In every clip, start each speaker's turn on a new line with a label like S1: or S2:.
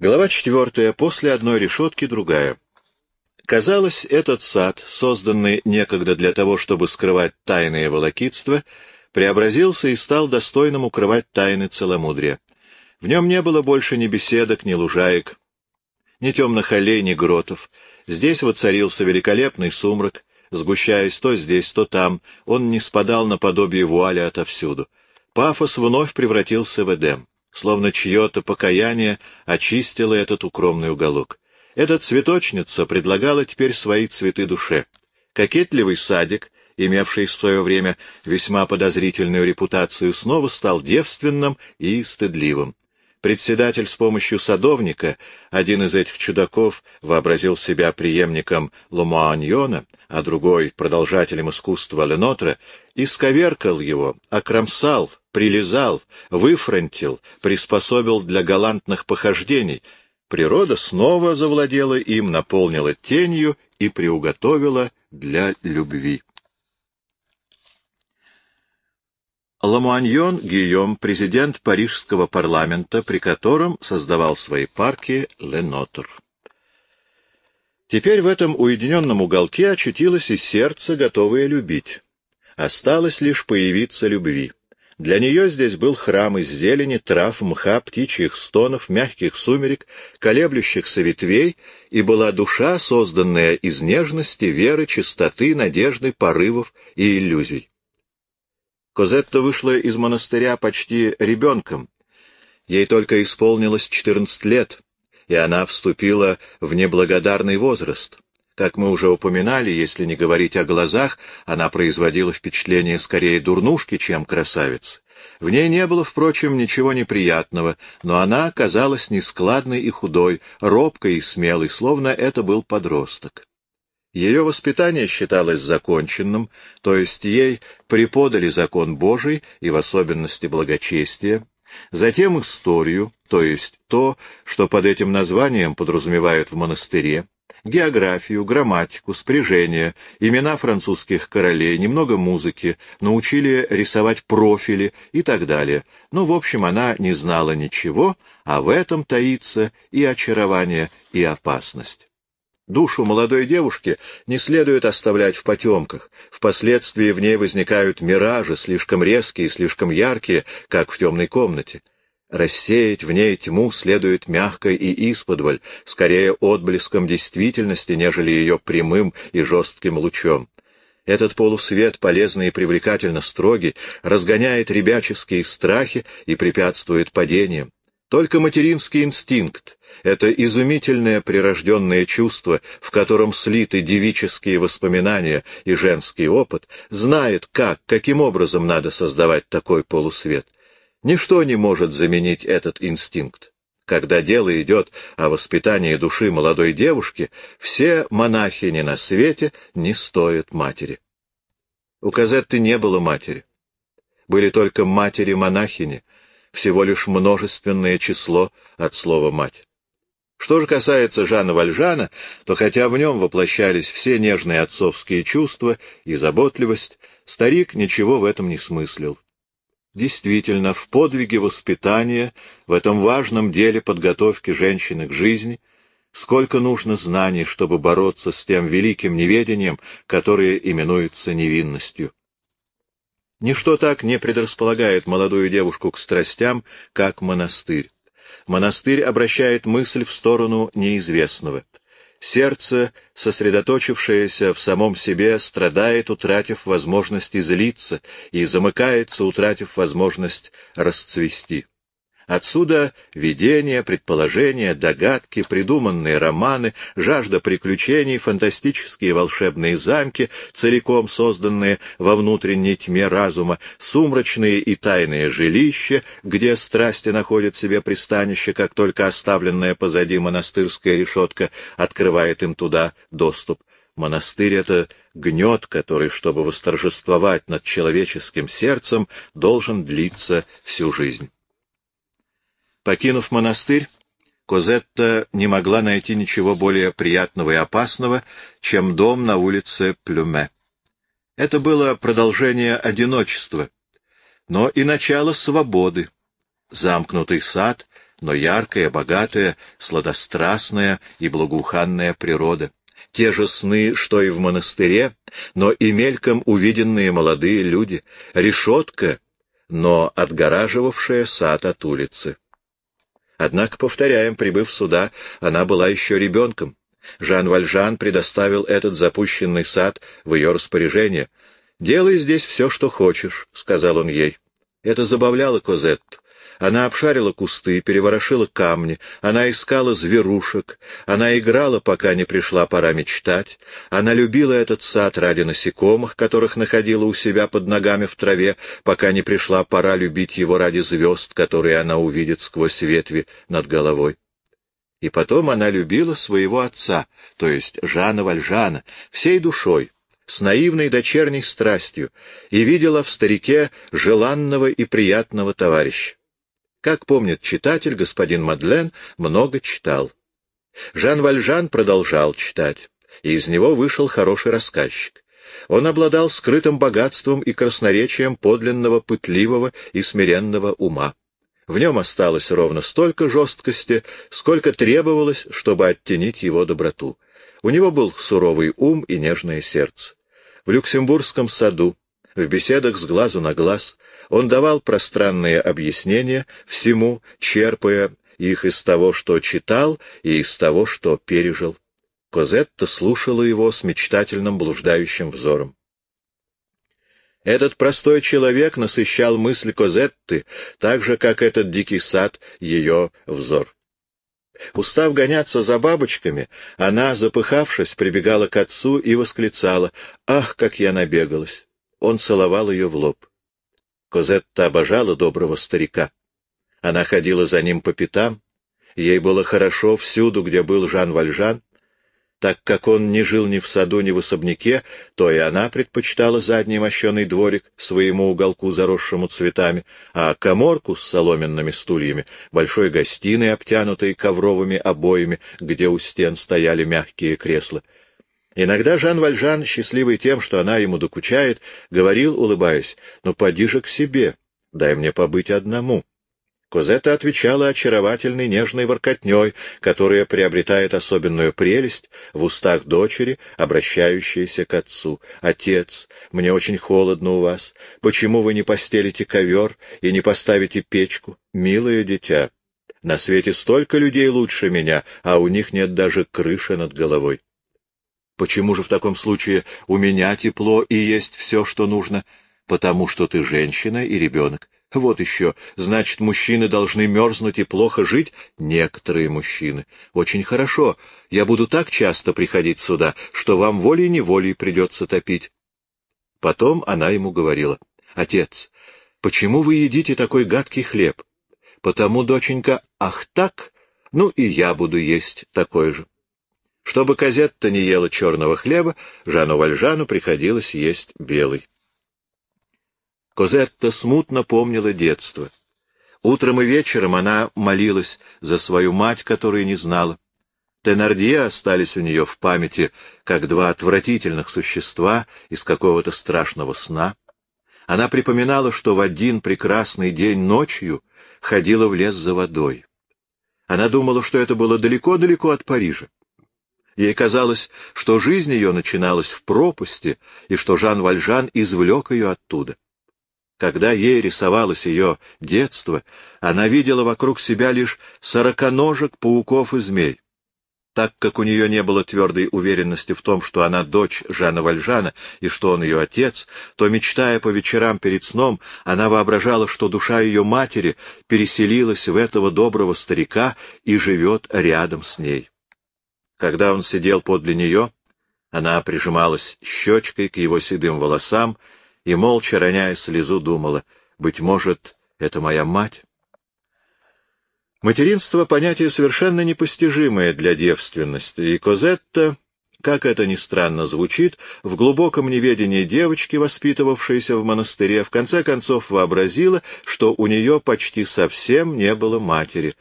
S1: Глава четвертая. После одной решетки другая. Казалось, этот сад, созданный некогда для того, чтобы скрывать тайное волокитство, преобразился и стал достойным укрывать тайны целомудрия. В нем не было больше ни беседок, ни лужаек, ни темных аллей, ни гротов. Здесь воцарился великолепный сумрак, сгущаясь то здесь, то там, он не спадал наподобие вуаля отовсюду. Пафос вновь превратился в Эдем, словно чье-то покаяние очистило этот укромный уголок. Эта цветочница предлагала теперь свои цветы душе. Кокетливый садик, имевший в свое время весьма подозрительную репутацию, снова стал девственным и стыдливым. Председатель с помощью садовника, один из этих чудаков, вообразил себя преемником Ломуаньона, а другой — продолжателем искусства Ленотра, исковеркал его, окромсал, прилизал, выфронтил, приспособил для галантных похождений. Природа снова завладела им, наполнила тенью и приуготовила для любви. Ламуаньон Гийом, президент парижского парламента, при котором создавал свои парки Ленотр. Теперь в этом уединенном уголке очутилось и сердце, готовое любить. Осталось лишь появиться любви. Для нее здесь был храм из зелени, трав, мха, птичьих стонов, мягких сумерек, колеблющихся ветвей, и была душа, созданная из нежности, веры, чистоты, надежды, порывов и иллюзий. Козетта вышла из монастыря почти ребенком. Ей только исполнилось четырнадцать лет, и она вступила в неблагодарный возраст. Как мы уже упоминали, если не говорить о глазах, она производила впечатление скорее дурнушки, чем красавицы. В ней не было, впрочем, ничего неприятного, но она казалась нескладной и худой, робкой и смелой, словно это был подросток. Ее воспитание считалось законченным, то есть ей преподали закон Божий и в особенности благочестие, затем историю, то есть то, что под этим названием подразумевают в монастыре, географию, грамматику, спряжение, имена французских королей, немного музыки, научили рисовать профили и так далее. Но, в общем, она не знала ничего, а в этом таится и очарование, и опасность. Душу молодой девушки не следует оставлять в потемках. Впоследствии в ней возникают миражи, слишком резкие слишком яркие, как в темной комнате. Рассеять в ней тьму следует мягко и исподволь, скорее отблеском действительности, нежели ее прямым и жестким лучом. Этот полусвет, полезный и привлекательно строгий, разгоняет ребяческие страхи и препятствует падениям. Только материнский инстинкт, это изумительное прирожденное чувство, в котором слиты девические воспоминания и женский опыт, знает, как, каким образом надо создавать такой полусвет. Ничто не может заменить этот инстинкт. Когда дело идет о воспитании души молодой девушки, все монахини на свете не стоят матери. У Казетты не было матери. Были только матери-монахини, всего лишь множественное число от слова «мать». Что же касается Жана Вальжана, то хотя в нем воплощались все нежные отцовские чувства и заботливость, старик ничего в этом не смыслил. Действительно, в подвиге воспитания, в этом важном деле подготовки женщины к жизни, сколько нужно знаний, чтобы бороться с тем великим неведением, которое именуется невинностью. Ничто так не предрасполагает молодую девушку к страстям, как монастырь. Монастырь обращает мысль в сторону неизвестного. Сердце, сосредоточившееся в самом себе, страдает, утратив возможность излиться, и замыкается, утратив возможность расцвести. Отсюда видения, предположения, догадки, придуманные романы, жажда приключений, фантастические волшебные замки, целиком созданные во внутренней тьме разума, сумрачные и тайные жилища, где страсти находят себе пристанище, как только оставленная позади монастырская решетка открывает им туда доступ. Монастырь — это гнет, который, чтобы восторжествовать над человеческим сердцем, должен длиться всю жизнь. Покинув монастырь, Козетта не могла найти ничего более приятного и опасного, чем дом на улице Плюме. Это было продолжение одиночества, но и начало свободы, замкнутый сад, но яркая, богатая, сладострастная и благоуханная природа. Те же сны, что и в монастыре, но и мельком увиденные молодые люди, решетка, но отгораживавшая сад от улицы. Однако, повторяем, прибыв сюда, она была еще ребенком. Жан Вальжан предоставил этот запущенный сад в ее распоряжение. «Делай здесь все, что хочешь», — сказал он ей. Это забавляло Козетту. Она обшарила кусты, переворошила камни, она искала зверушек, она играла, пока не пришла пора мечтать, она любила этот сад ради насекомых, которых находила у себя под ногами в траве, пока не пришла пора любить его ради звезд, которые она увидит сквозь ветви над головой. И потом она любила своего отца, то есть Жана Вальжана, всей душой, с наивной дочерней страстью, и видела в старике желанного и приятного товарища. Как помнит читатель, господин Мадлен много читал. Жан Вальжан продолжал читать, и из него вышел хороший рассказчик. Он обладал скрытым богатством и красноречием подлинного, пытливого и смиренного ума. В нем осталось ровно столько жесткости, сколько требовалось, чтобы оттенить его доброту. У него был суровый ум и нежное сердце. В Люксембургском саду, в беседах с глазу на глаз, он давал пространные объяснения всему, черпая их из того, что читал, и из того, что пережил. Козетта слушала его с мечтательным блуждающим взором. Этот простой человек насыщал мысль Козетты, так же, как этот дикий сад ее взор. Устав гоняться за бабочками, она, запыхавшись, прибегала к отцу и восклицала «Ах, как я набегалась!» Он целовал ее в лоб. Козетта обожала доброго старика. Она ходила за ним по пятам. Ей было хорошо всюду, где был Жан Вальжан. Так как он не жил ни в саду, ни в особняке, то и она предпочитала задний мощеный дворик своему уголку, заросшему цветами, а коморку с соломенными стульями, большой гостиной, обтянутой ковровыми обоями, где у стен стояли мягкие кресла. Иногда Жан Вальжан, счастливый тем, что она ему докучает, говорил, улыбаясь, «Ну, поди же к себе, дай мне побыть одному». Козетта отвечала очаровательной нежной воркотней, которая приобретает особенную прелесть в устах дочери, обращающейся к отцу. «Отец, мне очень холодно у вас. Почему вы не постелите ковер и не поставите печку? Милое дитя, на свете столько людей лучше меня, а у них нет даже крыши над головой». Почему же в таком случае у меня тепло и есть все, что нужно? Потому что ты женщина и ребенок. Вот еще, значит, мужчины должны мерзнуть и плохо жить? Некоторые мужчины. Очень хорошо. Я буду так часто приходить сюда, что вам волей-неволей придется топить. Потом она ему говорила. Отец, почему вы едите такой гадкий хлеб? Потому, доченька, ах так? Ну и я буду есть такой же. Чтобы Казетта не ела черного хлеба, Жану Вальжану приходилось есть белый. Козетта смутно помнила детство. Утром и вечером она молилась за свою мать, которую не знала. Тенардье остались у нее в памяти, как два отвратительных существа из какого-то страшного сна. Она припоминала, что в один прекрасный день ночью ходила в лес за водой. Она думала, что это было далеко-далеко от Парижа. Ей казалось, что жизнь ее начиналась в пропасти, и что Жан Вальжан извлек ее оттуда. Когда ей рисовалось ее детство, она видела вокруг себя лишь сороконожек, пауков и змей. Так как у нее не было твердой уверенности в том, что она дочь Жана Вальжана и что он ее отец, то, мечтая по вечерам перед сном, она воображала, что душа ее матери переселилась в этого доброго старика и живет рядом с ней. Когда он сидел подле нее, она прижималась щечкой к его седым волосам и, молча роняя слезу, думала, «Быть может, это моя мать?» Материнство — понятие совершенно непостижимое для девственности, и Козетта, как это ни странно звучит, в глубоком неведении девочки, воспитывавшейся в монастыре, в конце концов вообразила, что у нее почти совсем не было матери.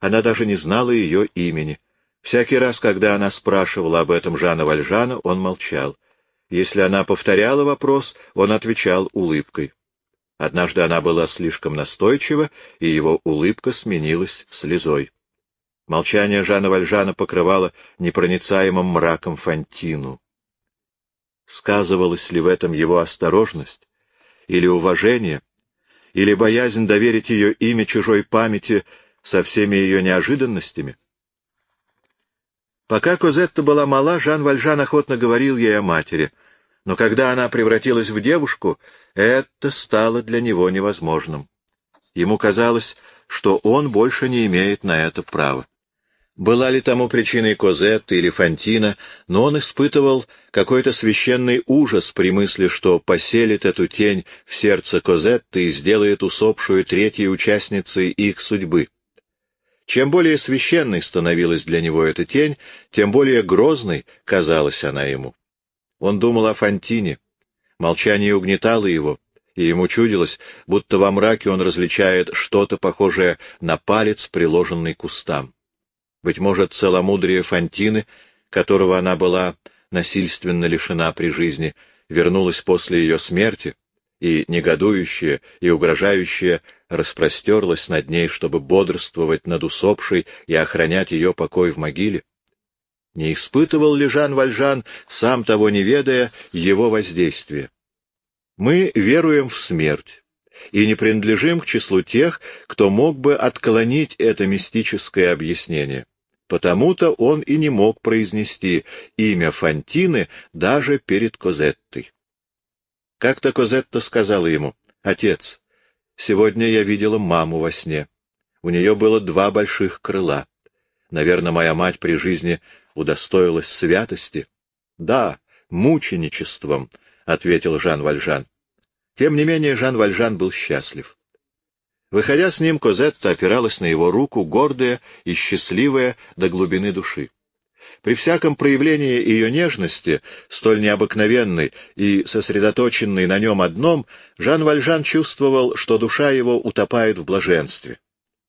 S1: Она даже не знала ее имени. Всякий раз, когда она спрашивала об этом Жана Вальжана, он молчал. Если она повторяла вопрос, он отвечал улыбкой. Однажды она была слишком настойчива, и его улыбка сменилась слезой. Молчание Жана Вальжана покрывало непроницаемым мраком Фантину. Сказывалась ли в этом его осторожность или уважение, или боязнь доверить ее имя чужой памяти со всеми ее неожиданностями? Пока Козетта была мала, Жан Вальжан охотно говорил ей о матери, но когда она превратилась в девушку, это стало для него невозможным. Ему казалось, что он больше не имеет на это права. Была ли тому причиной Козетта или Фантина, но он испытывал какой-то священный ужас при мысли, что поселит эту тень в сердце Козетты и сделает усопшую третьей участницей их судьбы. Чем более священной становилась для него эта тень, тем более грозной казалась она ему. Он думал о Фантине. Молчание угнетало его, и ему чудилось, будто во мраке он различает что-то похожее на палец, приложенный к устам. Быть может, целомудрие Фантины, которого она была насильственно лишена при жизни, вернулось после ее смерти, и негодующее и угрожающее распростерлось над ней, чтобы бодрствовать над усопшей и охранять ее покой в могиле? Не испытывал ли Жан Вальжан, сам того не ведая, его воздействия? Мы веруем в смерть и не принадлежим к числу тех, кто мог бы отклонить это мистическое объяснение. Потому-то он и не мог произнести имя Фантины даже перед Козеттой. Как-то Козетта сказала ему, «Отец, сегодня я видела маму во сне. У нее было два больших крыла. Наверное, моя мать при жизни удостоилась святости». «Да, мученичеством», — ответил Жан Вальжан. Тем не менее Жан Вальжан был счастлив. Выходя с ним, Козетта опиралась на его руку, гордая и счастливая до глубины души. При всяком проявлении ее нежности, столь необыкновенной и сосредоточенной на нем одном, Жан Вальжан чувствовал, что душа его утопает в блаженстве.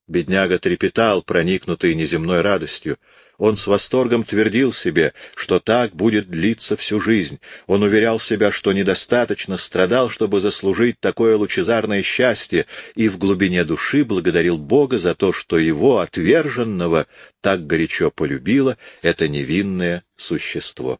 S1: Бедняга трепетал, проникнутый неземной радостью. Он с восторгом твердил себе, что так будет длиться всю жизнь. Он уверял себя, что недостаточно страдал, чтобы заслужить такое лучезарное счастье, и в глубине души благодарил Бога за то, что его, отверженного, так горячо полюбило это невинное существо.